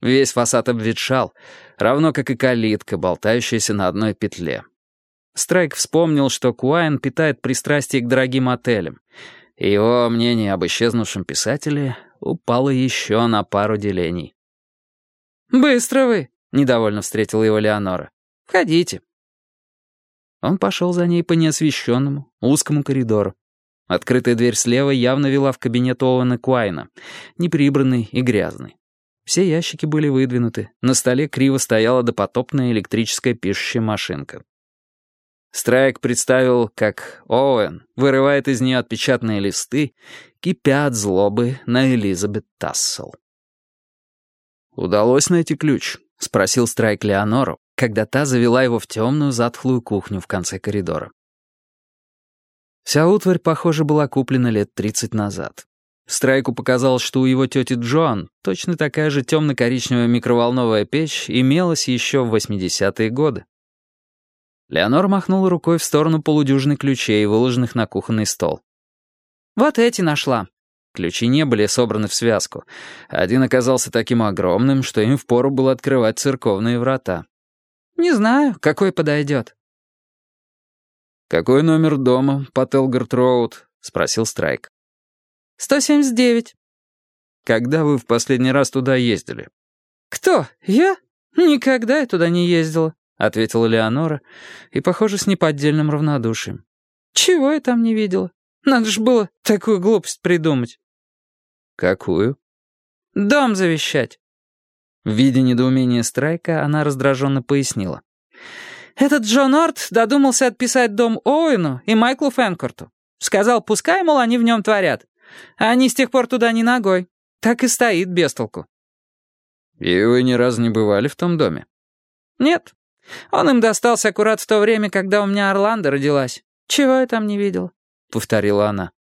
Весь фасад обветшал, равно как и калитка, болтающаяся на одной петле. Страйк вспомнил, что Куайн питает пристрастие к дорогим отелям, его мнение об исчезнувшем писателе упало еще на пару делений. «Быстро вы!» — недовольно встретила его Леонора. «Входите». Он пошел за ней по неосвещенному, узкому коридору. Открытая дверь слева явно вела в кабинет Оуэна Куайна, неприбранный и грязный. Все ящики были выдвинуты, на столе криво стояла допотопная электрическая пишущая машинка. Страйк представил, как Оуэн вырывает из нее отпечатанные листы, кипя от злобы на Элизабет Тассел. «Удалось найти ключ?» — спросил Страйк Леонору, когда та завела его в темную затхлую кухню в конце коридора. Вся утварь, похоже, была куплена лет тридцать назад. Страйку показалось, что у его тети Джоан точно такая же темно-коричневая микроволновая печь имелась еще в 80-е годы. Леонор махнула рукой в сторону полудюжины ключей, выложенных на кухонный стол. «Вот эти нашла». Ключи не были собраны в связку. Один оказался таким огромным, что им впору было открывать церковные врата. «Не знаю, какой подойдет». «Какой номер дома по Телгард-Роуд?» — спросил Страйк. «179». «Когда вы в последний раз туда ездили?» «Кто? Я? Никогда я туда не ездила» ответила Леонора, и, похоже, с неподдельным равнодушием. «Чего я там не видела? Надо же было такую глупость придумать». «Какую?» «Дом завещать». В виде недоумения Страйка она раздраженно пояснила. «Этот Джон Орт додумался отписать дом Оуэну и Майклу Фэнкорту. Сказал, пускай, мол, они в нем творят. А они с тех пор туда не ногой. Так и стоит без толку». «И вы ни разу не бывали в том доме?» «Нет, он им достался аккурат в то время, когда у меня Орландо родилась. Чего я там не видела?» — повторила она.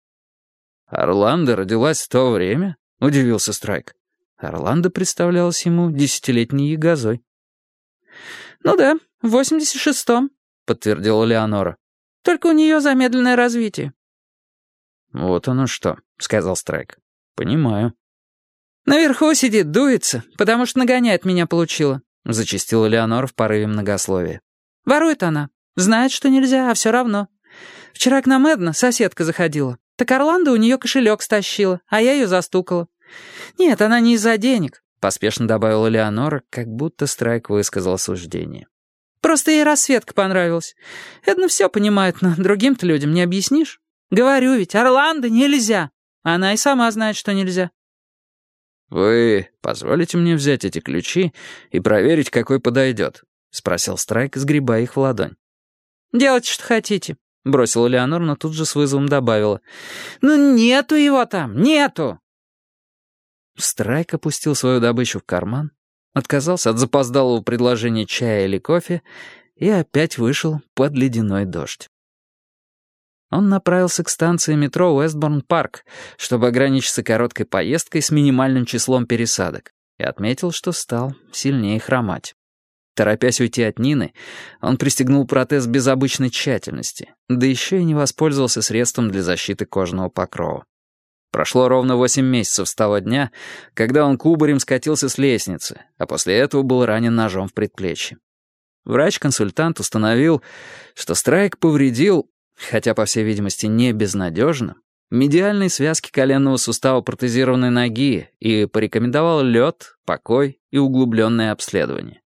«Орландо родилась в то время?» — удивился Страйк. Орландо представлялась ему десятилетней ягозой. «Ну да, в восемьдесят шестом», — подтвердила Леонора. «Только у нее замедленное развитие». «Вот оно что», — сказал Страйк. «Понимаю». «Наверху сидит, дуется, потому что нагоняет меня получила. — зачастила Леонор в порыве многословия. «Ворует она. Знает, что нельзя, а все равно. Вчера к нам Эдна, соседка, заходила. Так Орландо у нее кошелек стащила, а я ее застукала. Нет, она не из-за денег», — поспешно добавила Леонора, как будто Страйк высказал осуждение. «Просто ей расцветка понравилась. Эдна все понимает, но другим-то людям не объяснишь. Говорю ведь, Орландо нельзя. Она и сама знает, что нельзя». «Вы позволите мне взять эти ключи и проверить, какой подойдет?» — спросил Страйк, сгребая их в ладонь. «Делайте, что хотите», — бросила Леонор, но тут же с вызовом добавила. «Ну нету его там, нету!» Страйк опустил свою добычу в карман, отказался от запоздалого предложения чая или кофе и опять вышел под ледяной дождь. Он направился к станции метро Уэстборн-Парк, чтобы ограничиться короткой поездкой с минимальным числом пересадок, и отметил, что стал сильнее хромать. Торопясь уйти от Нины, он пристегнул протез без обычной тщательности, да еще и не воспользовался средством для защиты кожного покрова. Прошло ровно восемь месяцев с того дня, когда он кубарем скатился с лестницы, а после этого был ранен ножом в предплечье. Врач-консультант установил, что Страйк повредил хотя, по всей видимости, не безнадежно, медиальной связки коленного сустава протезированной ноги и порекомендовал лед, покой и углубленное обследование.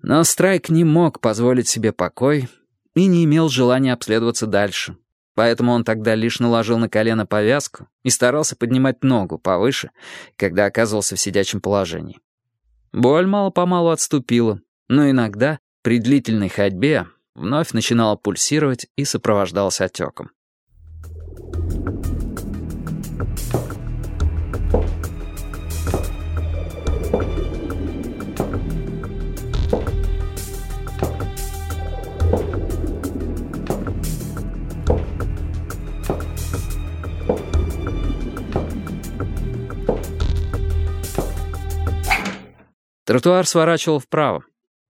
Но Страйк не мог позволить себе покой и не имел желания обследоваться дальше, поэтому он тогда лишь наложил на колено повязку и старался поднимать ногу повыше, когда оказывался в сидячем положении. Боль мало-помалу отступила, но иногда, при длительной ходьбе, вновь начинала пульсировать и сопровождалась отеком. Тротуар сворачивал вправо.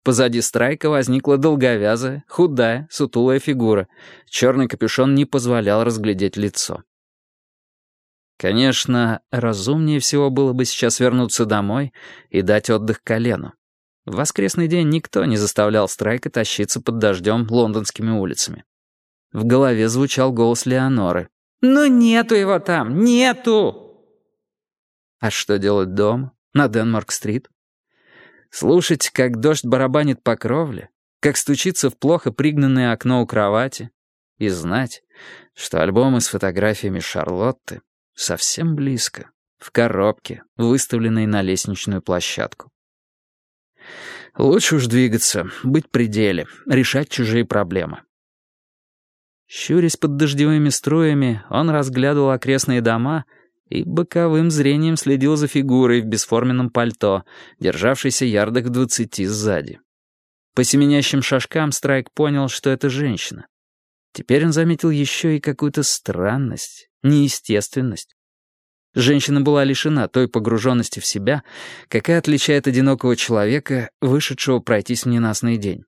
Позади Страйка возникла долговязая, худая, сутулая фигура. Черный капюшон не позволял разглядеть лицо. Конечно, разумнее всего было бы сейчас вернуться домой и дать отдых колену. В воскресный день никто не заставлял Страйка тащиться под дождем лондонскими улицами. В голове звучал голос Леоноры. «Ну нету его там, нету!» А что делать дома, на Денмарк-стрит? Слушать, как дождь барабанит по кровле, как стучится в плохо пригнанное окно у кровати, и знать, что альбомы с фотографиями Шарлотты совсем близко, в коробке, выставленной на лестничную площадку. Лучше уж двигаться, быть при деле, решать чужие проблемы. Щурясь под дождевыми струями, он разглядывал окрестные дома и боковым зрением следил за фигурой в бесформенном пальто, державшейся ярдах в двадцати сзади. По семенящим шажкам Страйк понял, что это женщина. Теперь он заметил еще и какую-то странность, неестественность. Женщина была лишена той погруженности в себя, какая отличает одинокого человека, вышедшего пройтись в ненастный день.